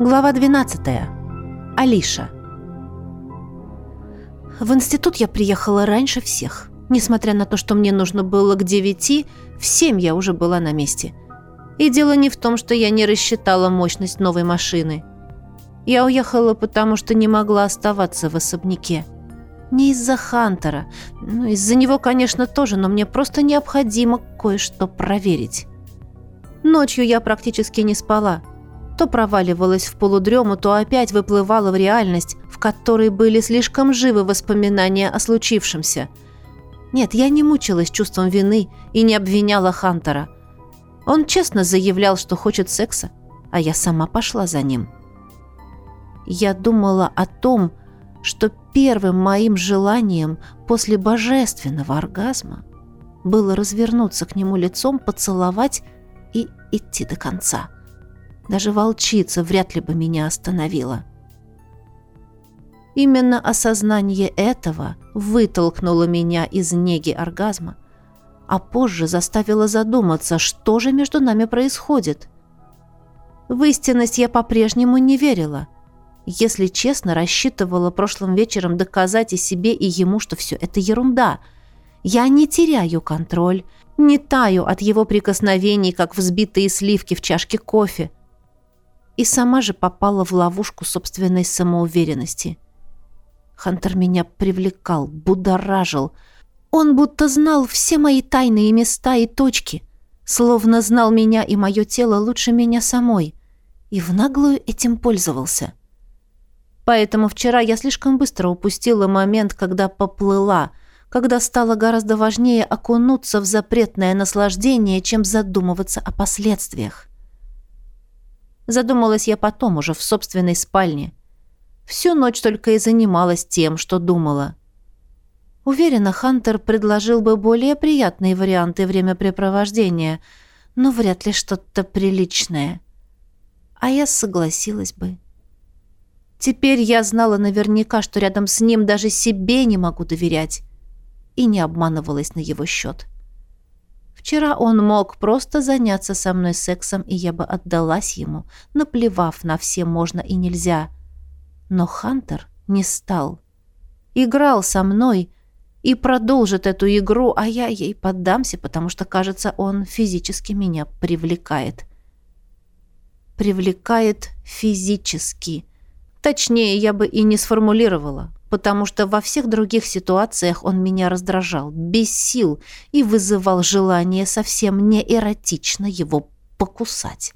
Глава 12. Алиша. В институт я приехала раньше всех. Несмотря на то, что мне нужно было к девяти, в семь я уже была на месте. И дело не в том, что я не рассчитала мощность новой машины. Я уехала, потому что не могла оставаться в особняке. Не из-за Хантера. Ну, из-за него, конечно, тоже, но мне просто необходимо кое-что проверить. Ночью я практически не спала. То проваливалась в полудрему, то опять выплывала в реальность, в которой были слишком живы воспоминания о случившемся. Нет, я не мучилась чувством вины и не обвиняла Хантера. Он честно заявлял, что хочет секса, а я сама пошла за ним. Я думала о том, что первым моим желанием после божественного оргазма было развернуться к нему лицом, поцеловать и идти до конца. Даже волчица вряд ли бы меня остановила. Именно осознание этого вытолкнуло меня из неги оргазма, а позже заставило задуматься, что же между нами происходит. В истинность я по-прежнему не верила. Если честно, рассчитывала прошлым вечером доказать и себе, и ему, что все это ерунда. Я не теряю контроль, не таю от его прикосновений, как взбитые сливки в чашке кофе. И сама же попала в ловушку собственной самоуверенности. Хантер меня привлекал, будоражил. Он будто знал все мои тайные места и точки, словно знал меня и мое тело лучше меня самой, и в наглую этим пользовался. Поэтому вчера я слишком быстро упустила момент, когда поплыла — когда стало гораздо важнее окунуться в запретное наслаждение, чем задумываться о последствиях. Задумалась я потом, уже в собственной спальне. Всю ночь только и занималась тем, что думала. Уверена, Хантер предложил бы более приятные варианты времяпрепровождения, но вряд ли что-то приличное. А я согласилась бы. Теперь я знала наверняка, что рядом с ним даже себе не могу доверять и не обманывалась на его счет. Вчера он мог просто заняться со мной сексом, и я бы отдалась ему, наплевав на все можно и нельзя. Но Хантер не стал. Играл со мной и продолжит эту игру, а я ей поддамся, потому что, кажется, он физически меня привлекает. Привлекает физически. Точнее, я бы и не сформулировала потому что во всех других ситуациях он меня раздражал, бесил и вызывал желание совсем не эротично его покусать.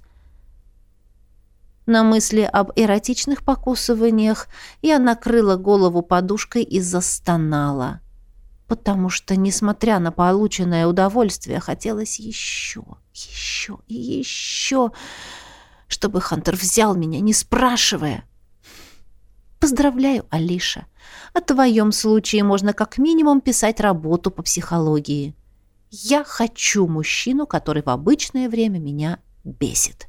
На мысли об эротичных покусываниях я накрыла голову подушкой и застонала, потому что, несмотря на полученное удовольствие, хотелось еще, еще и еще, чтобы Хантер взял меня, не спрашивая. Поздравляю, Алиша. О твоем случае можно как минимум писать работу по психологии. Я хочу мужчину, который в обычное время меня бесит.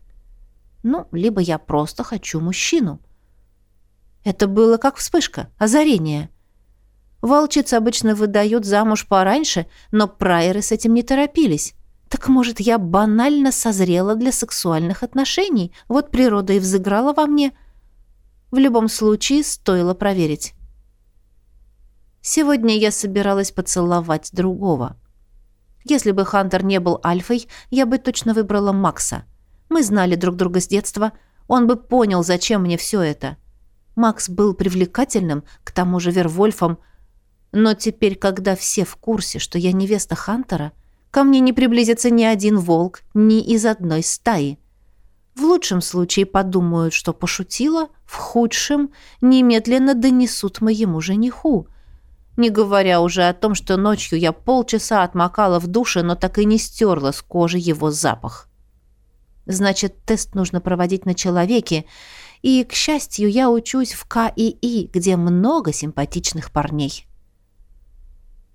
Ну, либо я просто хочу мужчину. Это было как вспышка, озарение. Волчиц обычно выдают замуж пораньше, но прайеры с этим не торопились. Так может, я банально созрела для сексуальных отношений? Вот природа и взыграла во мне – в любом случае, стоило проверить. Сегодня я собиралась поцеловать другого. Если бы Хантер не был альфой, я бы точно выбрала Макса. Мы знали друг друга с детства, он бы понял, зачем мне все это. Макс был привлекательным, к тому же Вервольфом, но теперь, когда все в курсе, что я невеста Хантера, ко мне не приблизится ни один волк, ни из одной стаи. В лучшем случае подумают, что пошутила, в худшем немедленно донесут моему жениху. Не говоря уже о том, что ночью я полчаса отмокала в душе, но так и не стерла с кожи его запах. Значит, тест нужно проводить на человеке, и, к счастью, я учусь в КИИ, где много симпатичных парней.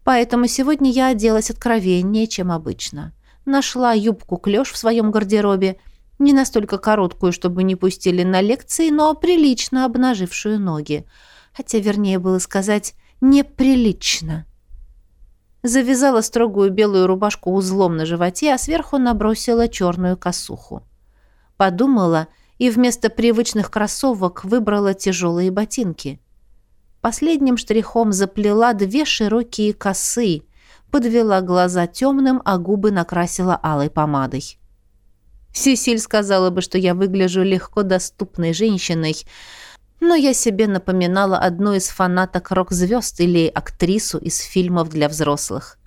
Поэтому сегодня я оделась откровеннее, чем обычно. Нашла юбку-клёш в своем гардеробе – не настолько короткую, чтобы не пустили на лекции, но прилично обнажившую ноги. Хотя, вернее было сказать, неприлично. Завязала строгую белую рубашку узлом на животе, а сверху набросила черную косуху. Подумала и вместо привычных кроссовок выбрала тяжелые ботинки. Последним штрихом заплела две широкие косы, подвела глаза темным, а губы накрасила алой помадой. Сесиль сказала бы, что я выгляжу легко доступной женщиной, но я себе напоминала одну из фанаток рок-звезд или актрису из фильмов для взрослых.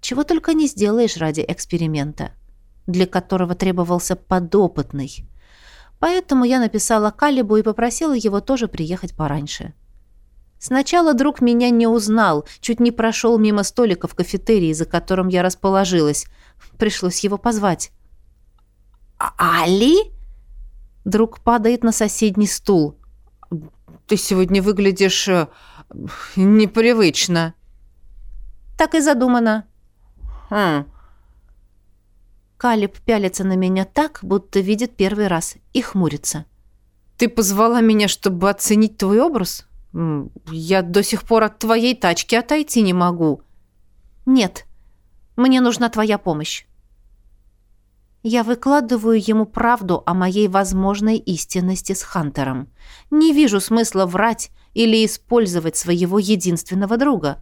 Чего только не сделаешь ради эксперимента, для которого требовался подопытный. Поэтому я написала Калибу и попросила его тоже приехать пораньше. Сначала друг меня не узнал, чуть не прошел мимо столика в кафетерии, за которым я расположилась. Пришлось его позвать. «А, «Али?» Друг падает на соседний стул ты сегодня выглядишь э, непривычно». «Так и задумано». «Хм». Калиб пялится на меня так, будто видит первый раз, и хмурится. «Ты позвала меня, чтобы оценить твой образ? Я до сих пор от твоей тачки отойти не могу». «Нет, мне нужна твоя помощь». Я выкладываю ему правду о моей возможной истинности с Хантером. Не вижу смысла врать или использовать своего единственного друга.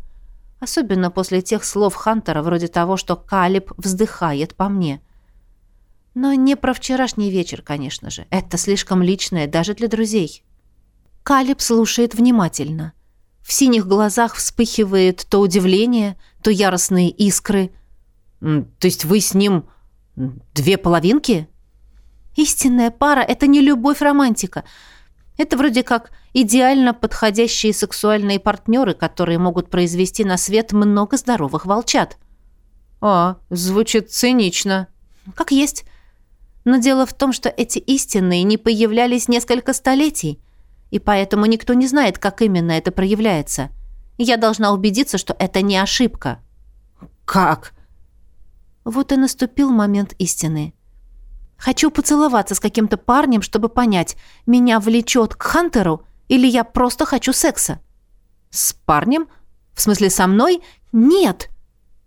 Особенно после тех слов Хантера, вроде того, что Калиб вздыхает по мне. Но не про вчерашний вечер, конечно же. Это слишком личное даже для друзей. Калиб слушает внимательно. В синих глазах вспыхивает то удивление, то яростные искры. «То есть вы с ним Две половинки? Истинная пара — это не любовь-романтика. Это вроде как идеально подходящие сексуальные партнеры, которые могут произвести на свет много здоровых волчат. А, звучит цинично. Как есть. Но дело в том, что эти истинные не появлялись несколько столетий, и поэтому никто не знает, как именно это проявляется. Я должна убедиться, что это не ошибка. Как? Вот и наступил момент истины. Хочу поцеловаться с каким-то парнем, чтобы понять, меня влечет к Хантеру или я просто хочу секса. С парнем? В смысле, со мной? Нет.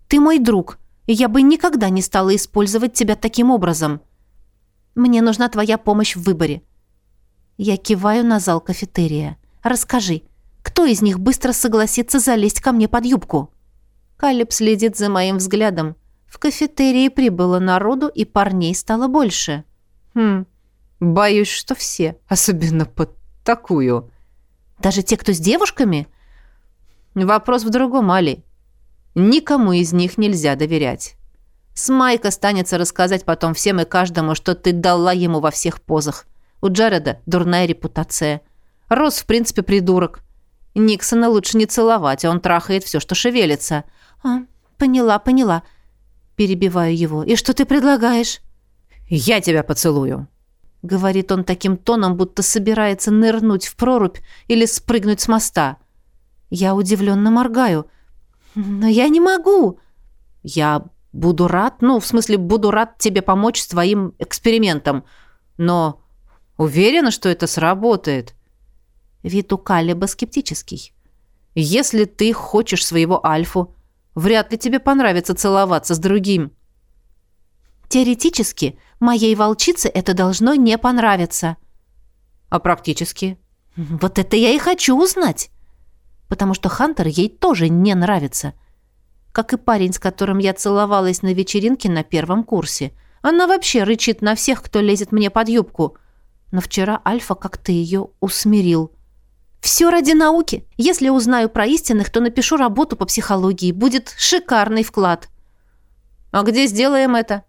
Ты мой друг, и я бы никогда не стала использовать тебя таким образом. Мне нужна твоя помощь в выборе. Я киваю на зал кафетерия. Расскажи, кто из них быстро согласится залезть ко мне под юбку? Калиб следит за моим взглядом. В кафетерии прибыло народу, и парней стало больше. Хм, боюсь, что все, особенно под такую. Даже те, кто с девушками? Вопрос в другом, Али. Никому из них нельзя доверять. С Майк останется рассказать потом всем и каждому, что ты дала ему во всех позах. У Джареда дурная репутация. Рос, в принципе, придурок. Никсона лучше не целовать, а он трахает все, что шевелится. А, поняла, поняла. Перебиваю его. «И что ты предлагаешь?» «Я тебя поцелую», — говорит он таким тоном, будто собирается нырнуть в прорубь или спрыгнуть с моста. Я удивленно моргаю. «Но я не могу». «Я буду рад, ну, в смысле, буду рад тебе помочь с твоим экспериментом, но уверена, что это сработает». Вид у Калиба скептический. «Если ты хочешь своего Альфу, Вряд ли тебе понравится целоваться с другим. Теоретически, моей волчице это должно не понравиться. А практически? Вот это я и хочу узнать. Потому что Хантер ей тоже не нравится. Как и парень, с которым я целовалась на вечеринке на первом курсе. Она вообще рычит на всех, кто лезет мне под юбку. Но вчера Альфа как-то ее усмирил. Все ради науки. Если узнаю про истинных, то напишу работу по психологии. Будет шикарный вклад. А где сделаем это?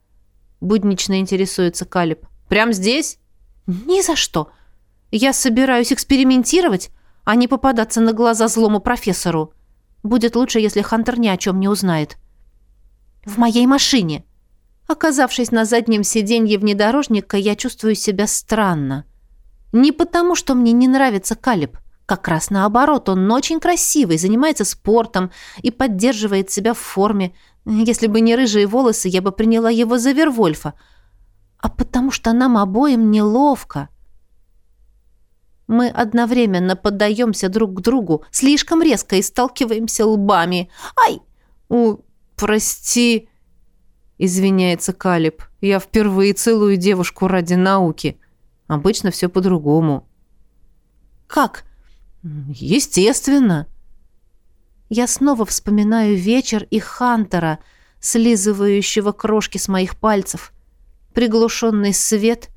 Буднично интересуется Калиб. Прям здесь? Ни за что. Я собираюсь экспериментировать, а не попадаться на глаза злому профессору. Будет лучше, если Хантер ни о чем не узнает. В моей машине. Оказавшись на заднем сиденье внедорожника, я чувствую себя странно. Не потому, что мне не нравится Калиб. Как раз наоборот, он очень красивый, занимается спортом и поддерживает себя в форме. Если бы не рыжие волосы, я бы приняла его за Вервольфа. А потому что нам обоим неловко. Мы одновременно поддаемся друг к другу, слишком резко и сталкиваемся лбами. «Ай! У, прости!» — извиняется Калиб. «Я впервые целую девушку ради науки». Обычно все по-другому». «Как?» «Естественно». Я снова вспоминаю вечер и Хантера, слизывающего крошки с моих пальцев, приглушенный свет,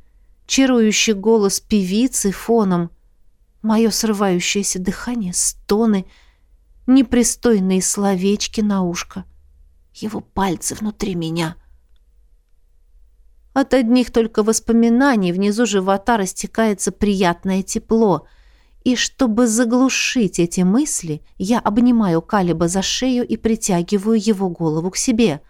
чарующий голос певицы фоном, мое срывающееся дыхание, стоны, непристойные словечки на ушко, его пальцы внутри меня. От одних только воспоминаний внизу живота растекается приятное тепло — и чтобы заглушить эти мысли, я обнимаю Калиба за шею и притягиваю его голову к себе.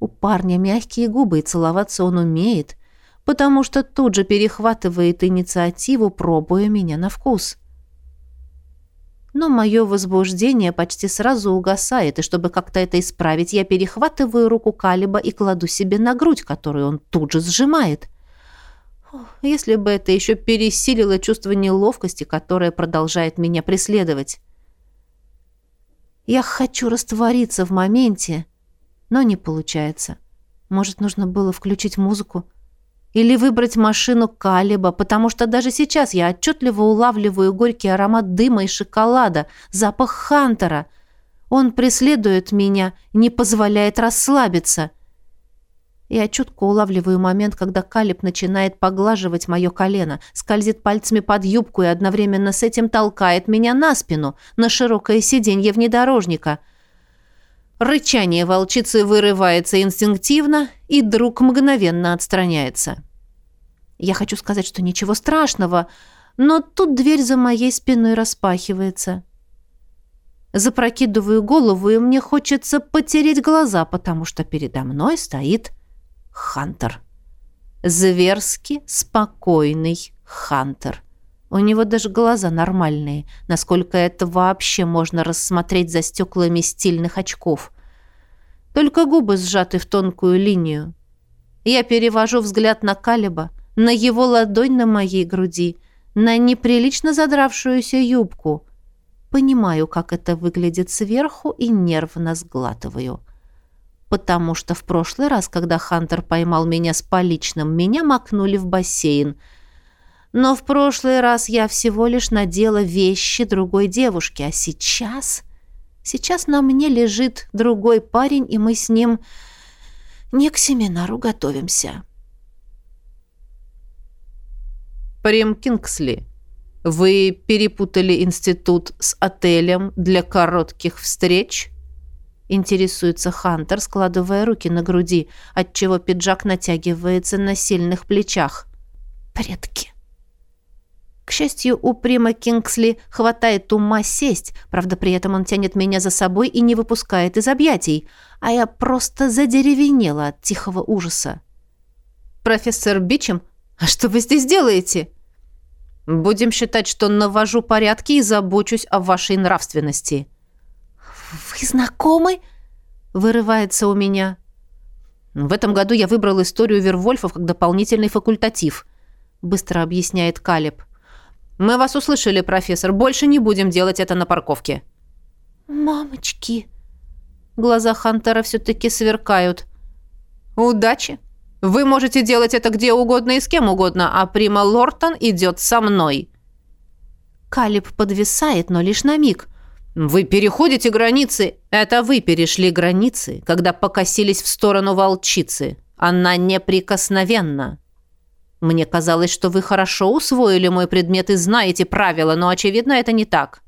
У парня мягкие губы, и целоваться он умеет, потому что тут же перехватывает инициативу, пробуя меня на вкус. Но мое возбуждение почти сразу угасает, и чтобы как-то это исправить, я перехватываю руку Калиба и кладу себе на грудь, которую он тут же сжимает. Если бы это еще пересилило чувство неловкости, которое продолжает меня преследовать. Я хочу раствориться в моменте, но не получается. Может, нужно было включить музыку? Или выбрать машину Калиба, потому что даже сейчас я отчетливо улавливаю горький аромат дыма и шоколада, запах Хантера. Он преследует меня, не позволяет расслабиться — я чутко улавливаю момент, когда Калиб начинает поглаживать мое колено, скользит пальцами под юбку и одновременно с этим толкает меня на спину, на широкое сиденье внедорожника. Рычание волчицы вырывается инстинктивно, и друг мгновенно отстраняется. Я хочу сказать, что ничего страшного, но тут дверь за моей спиной распахивается. Запрокидываю голову, и мне хочется потереть глаза, потому что передо мной стоит Хантер. Зверски спокойный Хантер. У него даже глаза нормальные, насколько это вообще можно рассмотреть за стеклами стильных очков. Только губы сжаты в тонкую линию. Я перевожу взгляд на Калиба, на его ладонь на моей груди, на неприлично задравшуюся юбку. Понимаю, как это выглядит сверху, и нервно сглатываю. — потому что в прошлый раз, когда Хантер поймал меня с поличным, меня макнули в бассейн. Но в прошлый раз я всего лишь надела вещи другой девушки, а сейчас... Сейчас на мне лежит другой парень, и мы с ним не к семинару готовимся. Прем Кингсли, вы перепутали институт с отелем для коротких встреч? Интересуется Хантер, складывая руки на груди, отчего пиджак натягивается на сильных плечах. Предки. К счастью, у Прима Кингсли хватает ума сесть, правда, при этом он тянет меня за собой и не выпускает из объятий, а я просто задеревенела от тихого ужаса. «Профессор Бичем, а что вы здесь делаете?» «Будем считать, что навожу порядки и забочусь о вашей нравственности», «Вы знакомы?» — вырывается у меня. «В этом году я выбрал историю Вервольфов как дополнительный факультатив», — быстро объясняет Калеб. «Мы вас услышали, профессор. Больше не будем делать это на парковке». «Мамочки!» Глаза Хантера все-таки сверкают. «Удачи! Вы можете делать это где угодно и с кем угодно, а Прима Лортон идет со мной». Калиб подвисает, но лишь на миг. «Вы переходите границы!» «Это вы перешли границы, когда покосились в сторону волчицы. Она неприкосновенна!» «Мне казалось, что вы хорошо усвоили мой предмет и знаете правила, но, очевидно, это не так.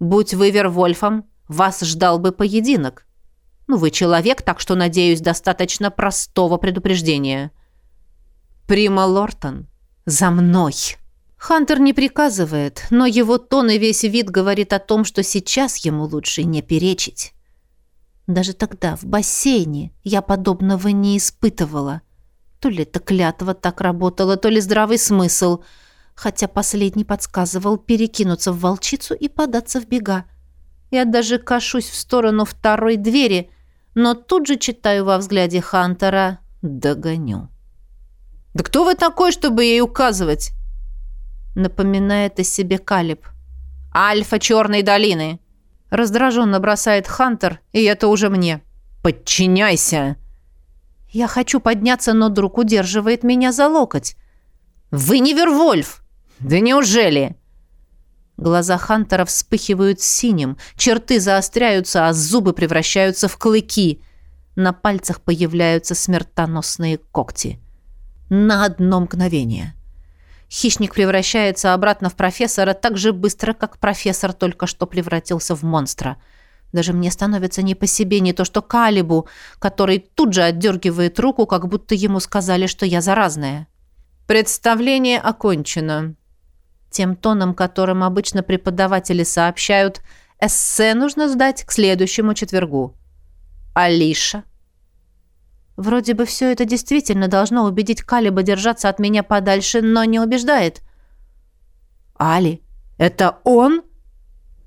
Будь вы Вервольфом, вас ждал бы поединок. Ну, вы человек, так что, надеюсь, достаточно простого предупреждения». «Прима Лортон, за мной!» Хантер не приказывает, но его тон и весь вид говорит о том, что сейчас ему лучше не перечить. Даже тогда, в бассейне, я подобного не испытывала. То ли это клятва так работала, то ли здравый смысл, хотя последний подсказывал перекинуться в волчицу и податься в бега. Я даже кашусь в сторону второй двери, но тут же читаю во взгляде Хантера «Догоню». «Да кто вы такой, чтобы ей указывать?» Напоминает о себе Калиб. «Альфа Черной долины!» Раздраженно бросает Хантер, и это уже мне. «Подчиняйся!» Я хочу подняться, но друг удерживает меня за локоть. «Вы не Вервольф!» «Да неужели?» Глаза Хантера вспыхивают синим, черты заостряются, а зубы превращаются в клыки. На пальцах появляются смертоносные когти. На одно мгновение. Хищник превращается обратно в профессора так же быстро, как профессор только что превратился в монстра. Даже мне становится не по себе, не то что Калибу, который тут же отдергивает руку, как будто ему сказали, что я заразная. «Представление окончено», тем тоном, которым обычно преподаватели сообщают, эссе нужно сдать к следующему четвергу. Алиша. Вроде бы все это действительно должно убедить Калиба держаться от меня подальше, но не убеждает. Али, это он?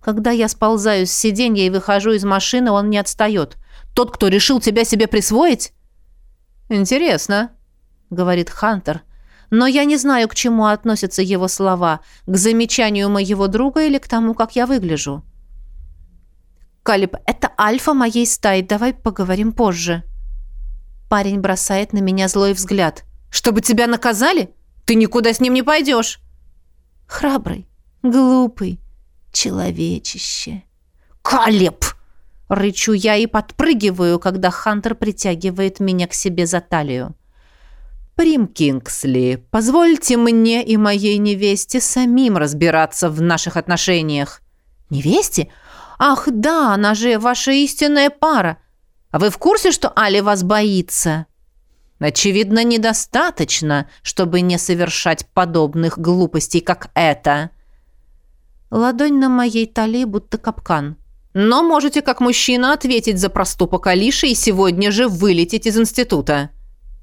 Когда я сползаю с сиденья и выхожу из машины, он не отстает. Тот, кто решил тебя себе присвоить? Интересно, говорит Хантер, — но я не знаю, к чему относятся его слова, к замечанию моего друга или к тому, как я выгляжу. «Калиб, это альфа моей стаи, давай поговорим позже». Парень бросает на меня злой взгляд. «Чтобы тебя наказали? Ты никуда с ним не пойдешь!» «Храбрый, глупый, человечище». «Калиб!» Рычу я и подпрыгиваю, когда Хантер притягивает меня к себе за талию. «Прим Кингсли, позвольте мне и моей невесте самим разбираться в наших отношениях». «Невесте? Ах, да, она же ваша истинная пара. А вы в курсе, что Али вас боится?» «Очевидно, недостаточно, чтобы не совершать подобных глупостей, как это». Ладонь на моей талии будто капкан. «Но можете, как мужчина, ответить за проступок Алиши и сегодня же вылететь из института».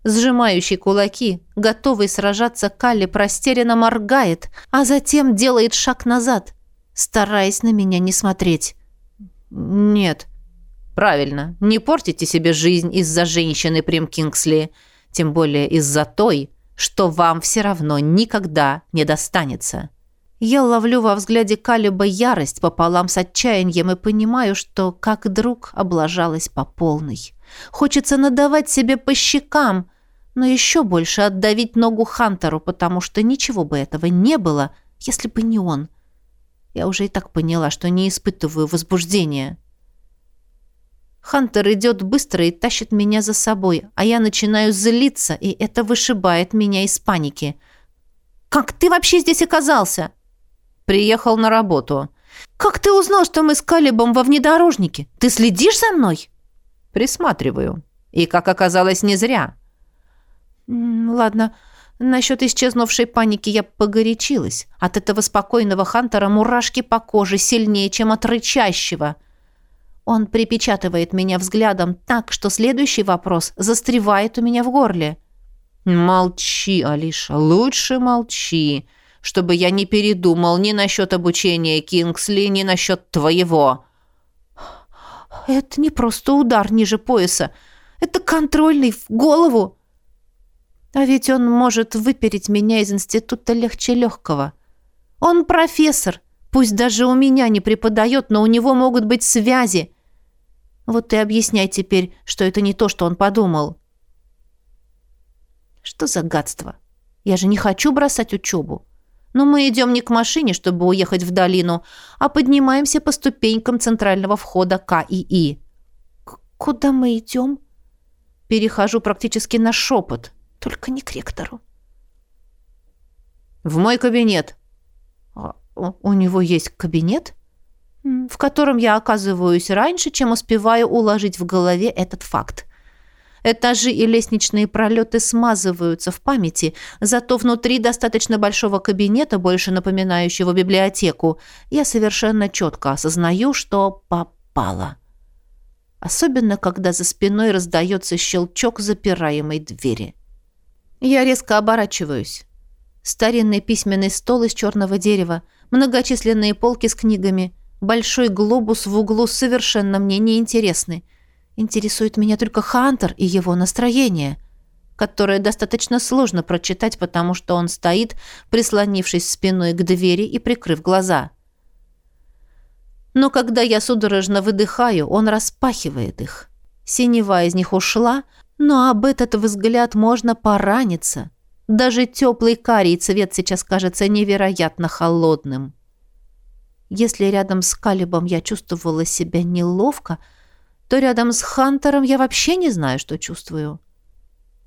Сжимающий кулаки, готовый сражаться, Калли простерянно моргает, а затем делает шаг назад, стараясь на меня не смотреть. «Нет». «Правильно. Не портите себе жизнь из-за женщины, Прим Кингсли. Тем более из-за той, что вам все равно никогда не достанется». Я ловлю во взгляде Калиба ярость пополам с отчаянием и понимаю, что, как друг, облажалась по полной. Хочется надавать себе по щекам, но еще больше отдавить ногу Хантеру, потому что ничего бы этого не было, если бы не он. Я уже и так поняла, что не испытываю возбуждения. Хантер идет быстро и тащит меня за собой, а я начинаю злиться, и это вышибает меня из паники. «Как ты вообще здесь оказался?» «Приехал на работу». «Как ты узнал, что мы с Калибом во внедорожнике? Ты следишь за мной?» «Присматриваю. И, как оказалось, не зря». «Ладно, насчет исчезнувшей паники я погорячилась. От этого спокойного Хантера мурашки по коже сильнее, чем от рычащего». Он припечатывает меня взглядом так, что следующий вопрос застревает у меня в горле. «Молчи, Алиша, лучше молчи, чтобы я не передумал ни насчет обучения Кингсли, ни насчет твоего». «Это не просто удар ниже пояса. Это контрольный в голову». А ведь он может выпереть меня из института легче легкого. Он профессор, пусть даже у меня не преподает, но у него могут быть связи. Вот ты объясняй теперь, что это не то, что он подумал. Что за гадство? Я же не хочу бросать учебу. Но мы идем не к машине, чтобы уехать в долину, а поднимаемся по ступенькам центрального входа КИИ. К «Куда мы идем?» Перехожу практически на шепот, только не к ректору. «В мой кабинет». А, «У него есть кабинет?» В котором я оказываюсь раньше, чем успеваю уложить в голове этот факт. Этажи и лестничные пролеты смазываются в памяти, зато внутри достаточно большого кабинета, больше напоминающего библиотеку, я совершенно четко осознаю, что попала. Особенно, когда за спиной раздается щелчок запираемой двери. Я резко оборачиваюсь. Старинный письменный стол из черного дерева, многочисленные полки с книгами, большой глобус в углу совершенно мне не интересны. Интересует меня только Хантер и его настроение, которое достаточно сложно прочитать, потому что он стоит, прислонившись спиной к двери и прикрыв глаза. Но когда я судорожно выдыхаю, он распахивает их. Синева из них ушла, но об этот взгляд можно пораниться. Даже теплый карий цвет сейчас кажется невероятно холодным. Если рядом с Калибом я чувствовала себя неловко, то рядом с Хантером я вообще не знаю, что чувствую.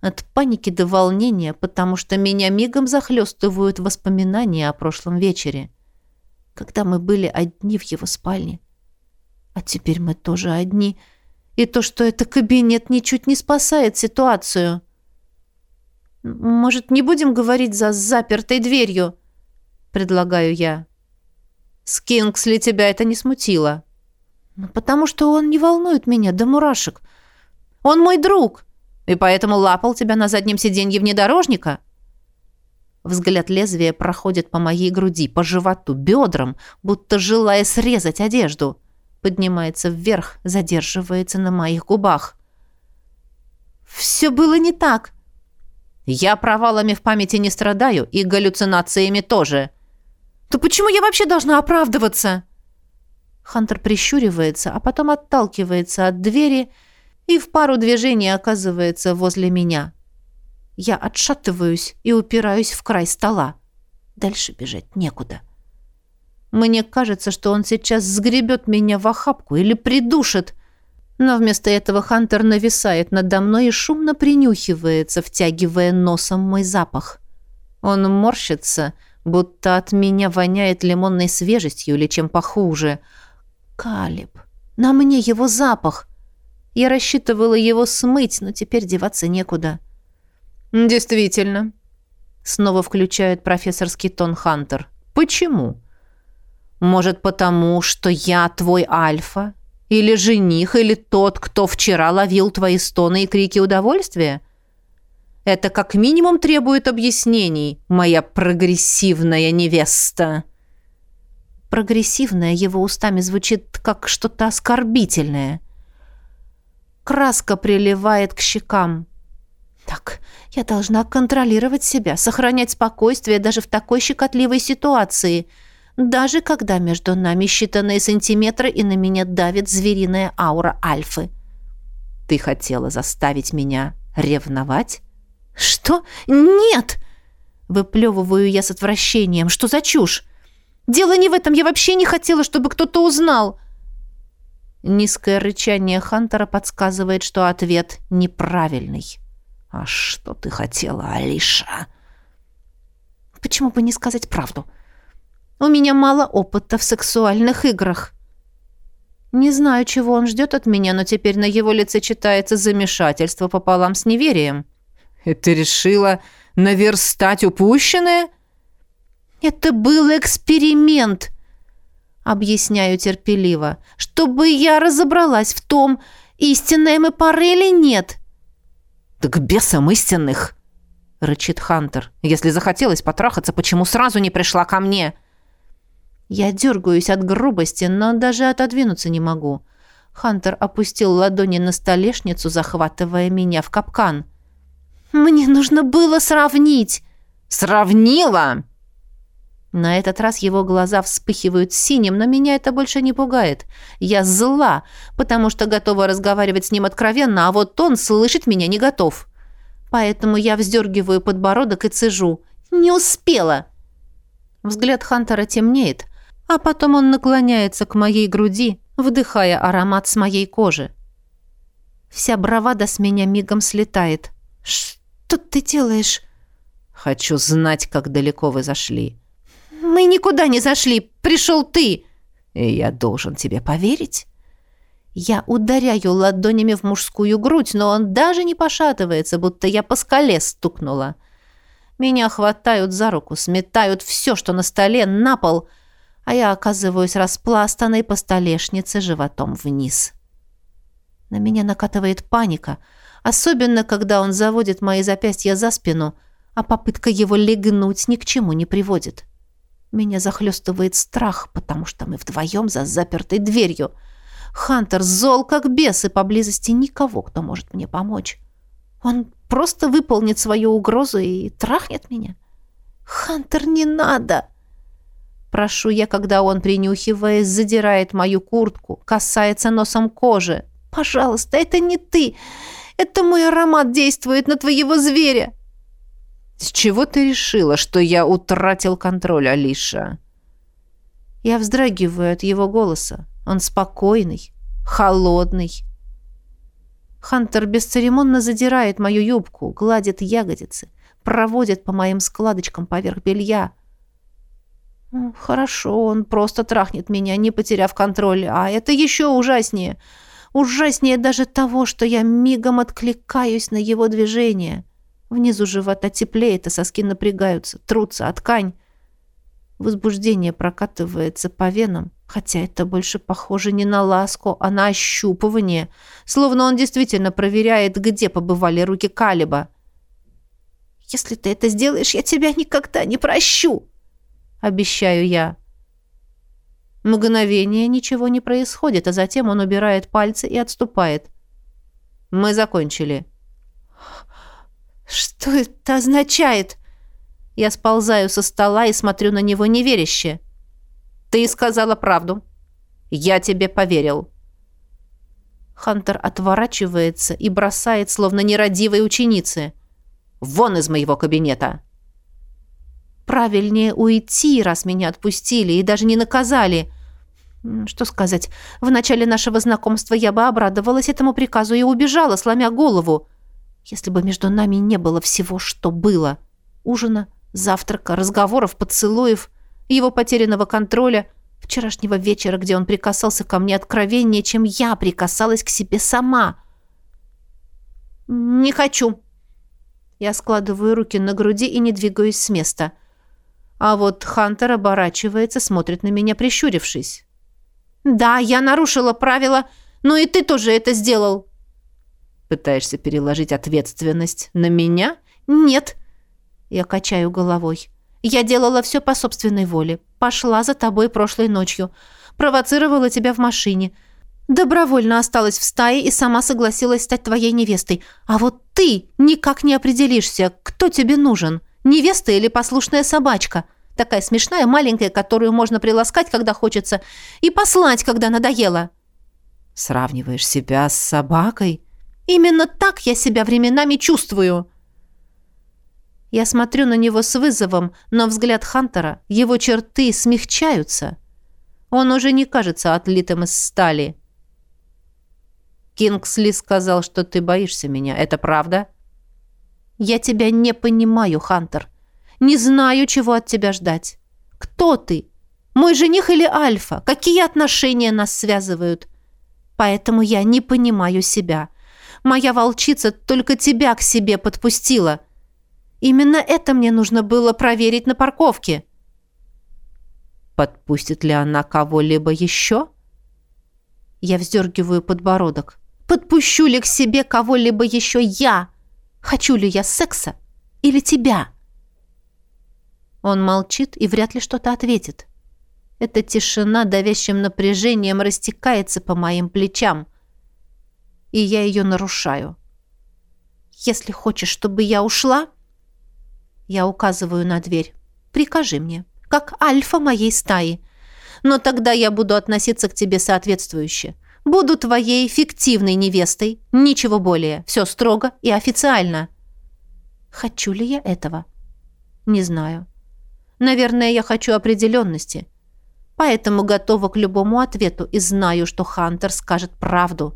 От паники до волнения, потому что меня мигом захлестывают воспоминания о прошлом вечере, когда мы были одни в его спальне. А теперь мы тоже одни. И то, что это кабинет, ничуть не спасает ситуацию. «Может, не будем говорить за запертой дверью?» — предлагаю я. «С Кингсли тебя это не смутило?» «Ну, «Потому что он не волнует меня до мурашек. Он мой друг, и поэтому лапал тебя на заднем сиденье внедорожника». Взгляд лезвия проходит по моей груди, по животу, бедрам, будто желая срезать одежду. Поднимается вверх, задерживается на моих губах. «Все было не так. Я провалами в памяти не страдаю и галлюцинациями тоже. То почему я вообще должна оправдываться? Хантер прищуривается, а потом отталкивается от двери и в пару движений оказывается возле меня. Я отшатываюсь и упираюсь в край стола. Дальше бежать некуда. Мне кажется, что он сейчас сгребет меня в охапку или придушит — но вместо этого Хантер нависает надо мной и шумно принюхивается, втягивая носом мой запах. Он морщится, будто от меня воняет лимонной свежестью или чем похуже. Калиб. На мне его запах. Я рассчитывала его смыть, но теперь деваться некуда. Действительно. Снова включает профессорский тон Хантер. Почему? Может, потому, что я твой альфа или жених, или тот, кто вчера ловил твои стоны и крики удовольствия? Это как минимум требует объяснений, моя прогрессивная невеста. Прогрессивная его устами звучит как что-то оскорбительное. Краска приливает к щекам. Так, я должна контролировать себя, сохранять спокойствие даже в такой щекотливой ситуации – даже когда между нами считанные сантиметры и на меня давит звериная аура Альфы. Ты хотела заставить меня ревновать? Что? Нет! Выплевываю я с отвращением. Что за чушь? Дело не в этом. Я вообще не хотела, чтобы кто-то узнал. Низкое рычание Хантера подсказывает, что ответ неправильный. А что ты хотела, Алиша? Почему бы не сказать правду? — у меня мало опыта в сексуальных играх. Не знаю, чего он ждет от меня, но теперь на его лице читается замешательство пополам с неверием. «И ты решила наверстать упущенное?» «Это был эксперимент», — объясняю терпеливо, «чтобы я разобралась в том, истинная мы пара или нет». «Так бесом истинных!» — рычит Хантер. «Если захотелось потрахаться, почему сразу не пришла ко мне?» Я дергаюсь от грубости, но даже отодвинуться не могу. Хантер опустил ладони на столешницу, захватывая меня в капкан. «Мне нужно было сравнить!» «Сравнила!» На этот раз его глаза вспыхивают синим, но меня это больше не пугает. Я зла, потому что готова разговаривать с ним откровенно, а вот он слышать меня не готов. Поэтому я вздергиваю подбородок и цежу. «Не успела!» Взгляд Хантера темнеет, а потом он наклоняется к моей груди, вдыхая аромат с моей кожи. Вся бравада с меня мигом слетает. «Что ты делаешь?» «Хочу знать, как далеко вы зашли». «Мы никуда не зашли. Пришел ты». «И я должен тебе поверить?» Я ударяю ладонями в мужскую грудь, но он даже не пошатывается, будто я по скале стукнула. Меня хватают за руку, сметают все, что на столе, на пол — а я оказываюсь распластанной по столешнице животом вниз. На меня накатывает паника, особенно когда он заводит мои запястья за спину, а попытка его легнуть ни к чему не приводит. Меня захлестывает страх, потому что мы вдвоем за запертой дверью. Хантер зол, как бес, и поблизости никого, кто может мне помочь. Он просто выполнит свою угрозу и трахнет меня. «Хантер, не надо!» Прошу я, когда он, принюхиваясь, задирает мою куртку, касается носом кожи. «Пожалуйста, это не ты! Это мой аромат действует на твоего зверя!» С чего ты решила, что я утратил контроль, Алиша? Я вздрагиваю от его голоса. Он спокойный, холодный. Хантер бесцеремонно задирает мою юбку, гладит ягодицы, проводит по моим складочкам поверх белья. Хорошо, он просто трахнет меня, не потеряв контроль, а это еще ужаснее. Ужаснее даже того, что я мигом откликаюсь на его движение. Внизу живота теплеет, а соски напрягаются, трутся, а ткань. Возбуждение прокатывается по венам, хотя это больше похоже не на ласку, а на ощупывание, словно он действительно проверяет, где побывали руки Калиба. «Если ты это сделаешь, я тебя никогда не прощу!» — обещаю я. Мгновение ничего не происходит, а затем он убирает пальцы и отступает. «Мы закончили». «Что это означает?» Я сползаю со стола и смотрю на него неверяще. «Ты сказала правду. Я тебе поверил». Хантер отворачивается и бросает, словно нерадивой ученицы. «Вон из моего кабинета!» «Правильнее уйти, раз меня отпустили и даже не наказали. Что сказать, в начале нашего знакомства я бы обрадовалась этому приказу и убежала, сломя голову. Если бы между нами не было всего, что было. Ужина, завтрака, разговоров, поцелуев, его потерянного контроля, вчерашнего вечера, где он прикасался ко мне откровеннее, чем я прикасалась к себе сама. «Не хочу». Я складываю руки на груди и не двигаюсь с места. А вот Хантер оборачивается, смотрит на меня, прищурившись. «Да, я нарушила правила, но и ты тоже это сделал». «Пытаешься переложить ответственность на меня?» «Нет». Я качаю головой. «Я делала все по собственной воле. Пошла за тобой прошлой ночью. Провоцировала тебя в машине. Добровольно осталась в стае и сама согласилась стать твоей невестой. А вот ты никак не определишься, кто тебе нужен. Невеста или послушная собачка. Такая смешная, маленькая, которую можно приласкать, когда хочется, и послать, когда надоело». «Сравниваешь себя с собакой?» «Именно так я себя временами чувствую». Я смотрю на него с вызовом, но взгляд Хантера, его черты смягчаются. Он уже не кажется отлитым из стали. «Кингсли сказал, что ты боишься меня. Это правда?» «Я тебя не понимаю, Хантер. Не знаю, чего от тебя ждать. Кто ты? Мой жених или Альфа? Какие отношения нас связывают? Поэтому я не понимаю себя. Моя волчица только тебя к себе подпустила. Именно это мне нужно было проверить на парковке. Подпустит ли она кого-либо еще? Я вздергиваю подбородок. Подпущу ли к себе кого-либо еще я? Хочу ли я секса или тебя?» Он молчит и вряд ли что-то ответит. Эта тишина давящим напряжением растекается по моим плечам, и я ее нарушаю. «Если хочешь, чтобы я ушла...» Я указываю на дверь. «Прикажи мне, как альфа моей стаи. Но тогда я буду относиться к тебе соответствующе. Буду твоей фиктивной невестой, ничего более. Все строго и официально». Хочу ли я этого? Не знаю. Наверное, я хочу определенности. Поэтому готова к любому ответу и знаю, что Хантер скажет правду.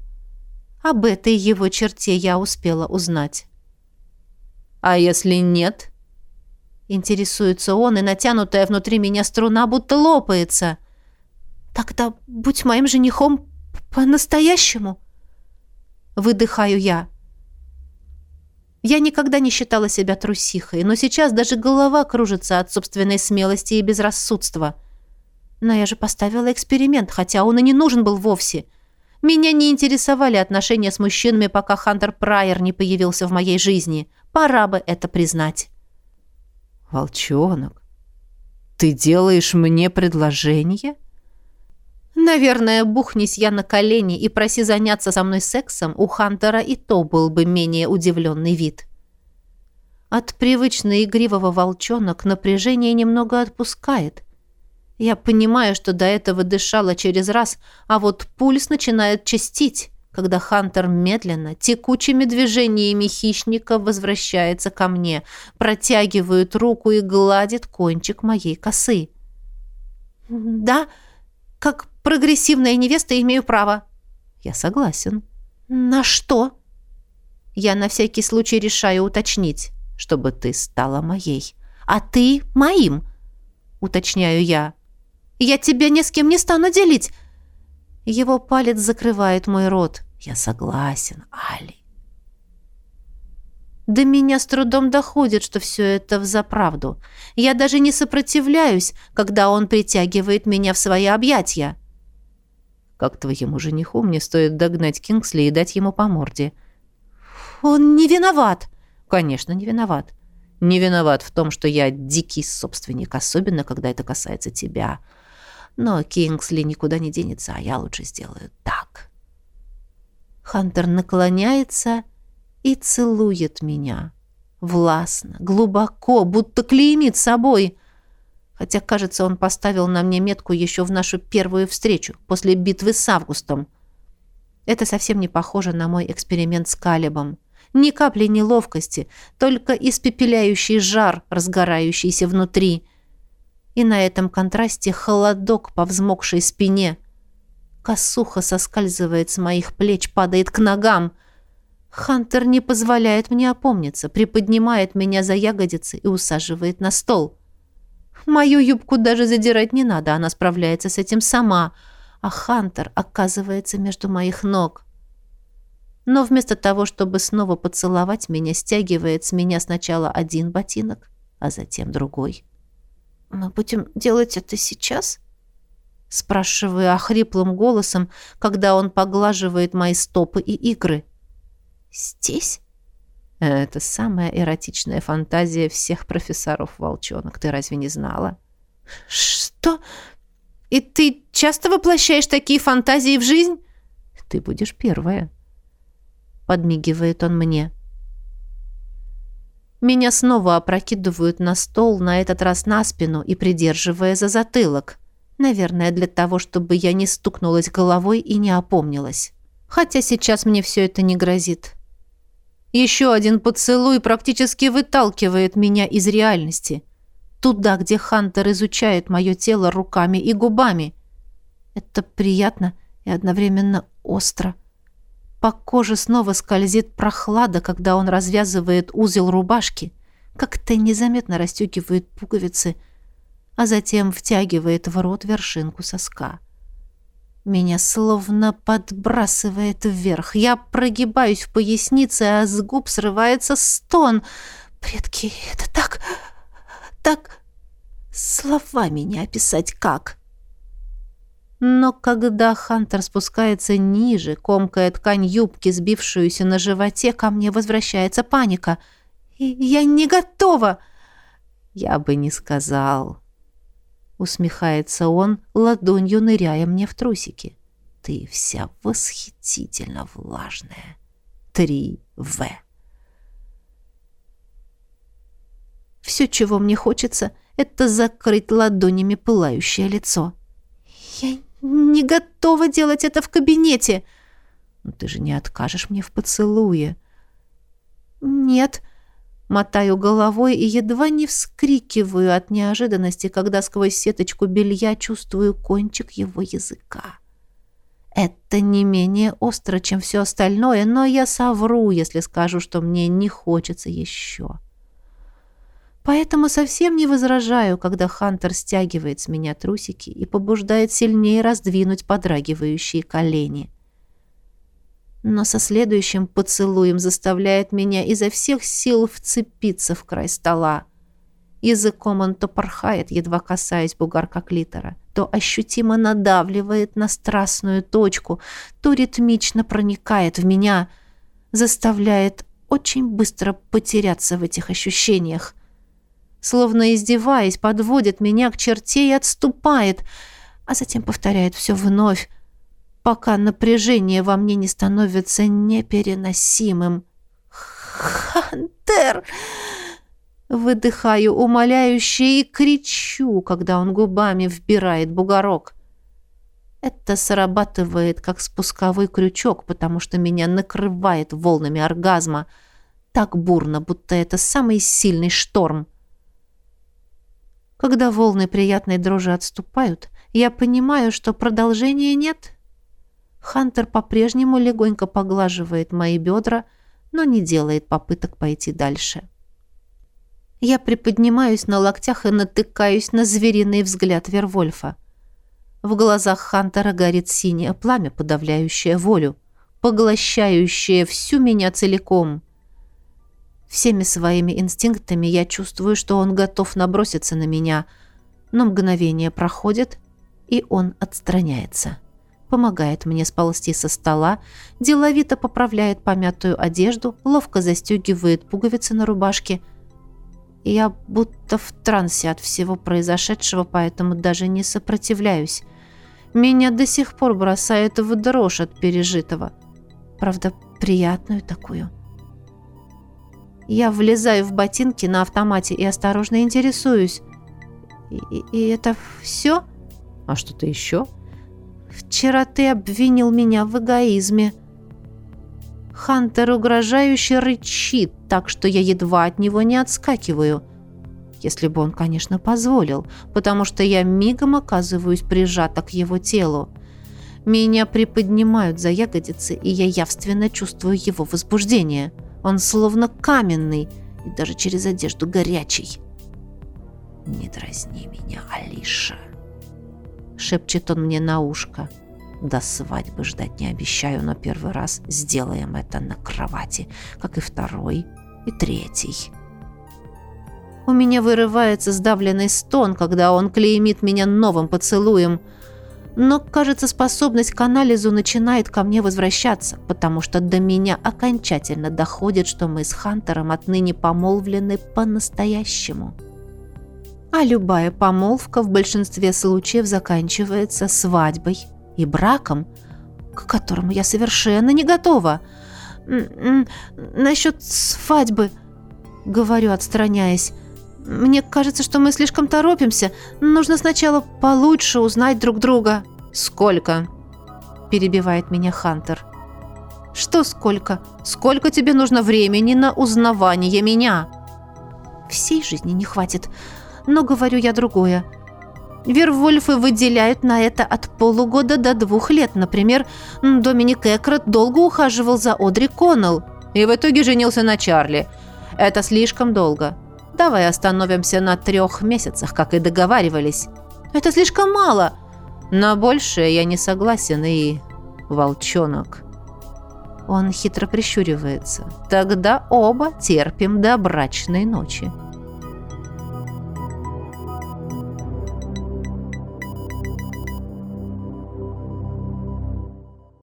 Об этой его черте я успела узнать. «А если нет?» Интересуется он, и натянутая внутри меня струна будто лопается. «Тогда будь моим женихом по-настоящему!» Выдыхаю я. Я никогда не считала себя трусихой, но сейчас даже голова кружится от собственной смелости и безрассудства. Но я же поставила эксперимент, хотя он и не нужен был вовсе. Меня не интересовали отношения с мужчинами, пока Хантер Прайер не появился в моей жизни. Пора бы это признать. «Волчонок, ты делаешь мне предложение?» Наверное, бухнись я на колени и проси заняться со мной сексом, у Хантера и то был бы менее удивленный вид. От привычно игривого волчонок напряжение немного отпускает. Я понимаю, что до этого дышала через раз, а вот пульс начинает частить, когда Хантер медленно, текучими движениями хищника возвращается ко мне, протягивает руку и гладит кончик моей косы. «Да, как прогрессивная невеста имею право». «Я согласен». «На что?» «Я на всякий случай решаю уточнить, чтобы ты стала моей». «А ты моим», — уточняю я. «Я тебя ни с кем не стану делить». Его палец закрывает мой рот. «Я согласен, Али». До меня с трудом доходит, что все это взаправду. Я даже не сопротивляюсь, когда он притягивает меня в свои объятия. Как твоему жениху мне стоит догнать Кингсли и дать ему по морде. Он не виноват. Конечно, не виноват. Не виноват в том, что я дикий собственник, особенно когда это касается тебя. Но Кингсли никуда не денется, а я лучше сделаю так. Хантер наклоняется и целует меня. Властно, глубоко, будто клеймит собой. Хотя, кажется, он поставил на мне метку еще в нашу первую встречу, после битвы с Августом. Это совсем не похоже на мой эксперимент с Калебом. Ни капли неловкости, только испепеляющий жар, разгорающийся внутри. И на этом контрасте холодок по взмокшей спине. Косуха соскальзывает с моих плеч, падает к ногам — Хантер не позволяет мне опомниться, приподнимает меня за ягодицы и усаживает на стол. Мою юбку даже задирать не надо, она справляется с этим сама, а Хантер оказывается между моих ног. Но вместо того, чтобы снова поцеловать меня, стягивает с меня сначала один ботинок, а затем другой. «Мы будем делать это сейчас?» Спрашиваю охриплым голосом, когда он поглаживает мои стопы и игры. Здесь? Это самая эротичная фантазия всех профессоров волчонок. Ты разве не знала? Что? И ты часто воплощаешь такие фантазии в жизнь? Ты будешь первая. Подмигивает он мне. Меня снова опрокидывают на стол, на этот раз на спину и придерживая за затылок. Наверное, для того, чтобы я не стукнулась головой и не опомнилась. Хотя сейчас мне все это не грозит. Еще один поцелуй практически выталкивает меня из реальности. Туда, где Хантер изучает мое тело руками и губами. Это приятно и одновременно остро. По коже снова скользит прохлада, когда он развязывает узел рубашки, как-то незаметно расстегивает пуговицы, а затем втягивает в рот вершинку соска. Меня словно подбрасывает вверх. Я прогибаюсь в пояснице, а с губ срывается стон. Предки, это так... так... Словами не описать как. Но когда Хантер спускается ниже, комкая ткань юбки, сбившуюся на животе, ко мне возвращается паника. И я не готова. Я бы не сказал усмехается он, ладонью ныряя мне в трусики. Ты вся восхитительно влажная. Три В. Все, чего мне хочется, это закрыть ладонями пылающее лицо. Я не готова делать это в кабинете. Но ты же не откажешь мне в поцелуе. Нет, Мотаю головой и едва не вскрикиваю от неожиданности, когда сквозь сеточку белья чувствую кончик его языка. Это не менее остро, чем все остальное, но я совру, если скажу, что мне не хочется еще. Поэтому совсем не возражаю, когда Хантер стягивает с меня трусики и побуждает сильнее раздвинуть подрагивающие колени но со следующим поцелуем заставляет меня изо всех сил вцепиться в край стола. Языком он то порхает, едва касаясь бугарка клитора, то ощутимо надавливает на страстную точку, то ритмично проникает в меня, заставляет очень быстро потеряться в этих ощущениях. Словно издеваясь, подводит меня к черте и отступает, а затем повторяет все вновь, пока напряжение во мне не становится непереносимым. «Хантер!» Выдыхаю умоляюще и кричу, когда он губами вбирает бугорок. Это срабатывает как спусковой крючок, потому что меня накрывает волнами оргазма. Так бурно, будто это самый сильный шторм. Когда волны приятной дрожи отступают, я понимаю, что продолжения нет. Хантер по-прежнему легонько поглаживает мои бедра, но не делает попыток пойти дальше. Я приподнимаюсь на локтях и натыкаюсь на звериный взгляд Вервольфа. В глазах Хантера горит синее пламя, подавляющее волю, поглощающее всю меня целиком. Всеми своими инстинктами я чувствую, что он готов наброситься на меня, но мгновение проходит, и он отстраняется. Помогает мне сползти со стола, деловито поправляет помятую одежду, ловко застегивает пуговицы на рубашке — я будто в трансе от всего произошедшего, поэтому даже не сопротивляюсь. Меня до сих пор бросает в дрожь от пережитого. Правда, приятную такую. Я влезаю в ботинки на автомате и осторожно интересуюсь. И, и это все? А что-то еще? Вчера ты обвинил меня в эгоизме. Хантер угрожающе рычит, так что я едва от него не отскакиваю. Если бы он, конечно, позволил, потому что я мигом оказываюсь прижата к его телу. Меня приподнимают за ягодицы, и я явственно чувствую его возбуждение. Он словно каменный и даже через одежду горячий. «Не дразни меня, Алиша», — шепчет он мне на ушко. До свадьбы ждать не обещаю, но первый раз сделаем это на кровати, как и второй и третий. У меня вырывается сдавленный стон, когда он клеймит меня новым поцелуем. Но, кажется, способность к анализу начинает ко мне возвращаться, потому что до меня окончательно доходит, что мы с Хантером отныне помолвлены по-настоящему. А любая помолвка в большинстве случаев заканчивается свадьбой – и браком, к которому я совершенно не готова. Насчет свадьбы, говорю, отстраняясь. Мне кажется, что мы слишком торопимся. Нужно сначала получше узнать друг друга. Сколько? перебивает меня Хантер. Что сколько? Сколько тебе нужно времени на узнавание меня? Всей жизни не хватит. Но говорю я другое. Вервольфы выделяют на это от полугода до двух лет. Например, Доминик Экрот долго ухаживал за Одри Коннелл. И в итоге женился на Чарли. Это слишком долго. Давай остановимся на трех месяцах, как и договаривались. Это слишком мало. На большее я не согласен и... Волчонок. Он хитро прищуривается. Тогда оба терпим до брачной ночи.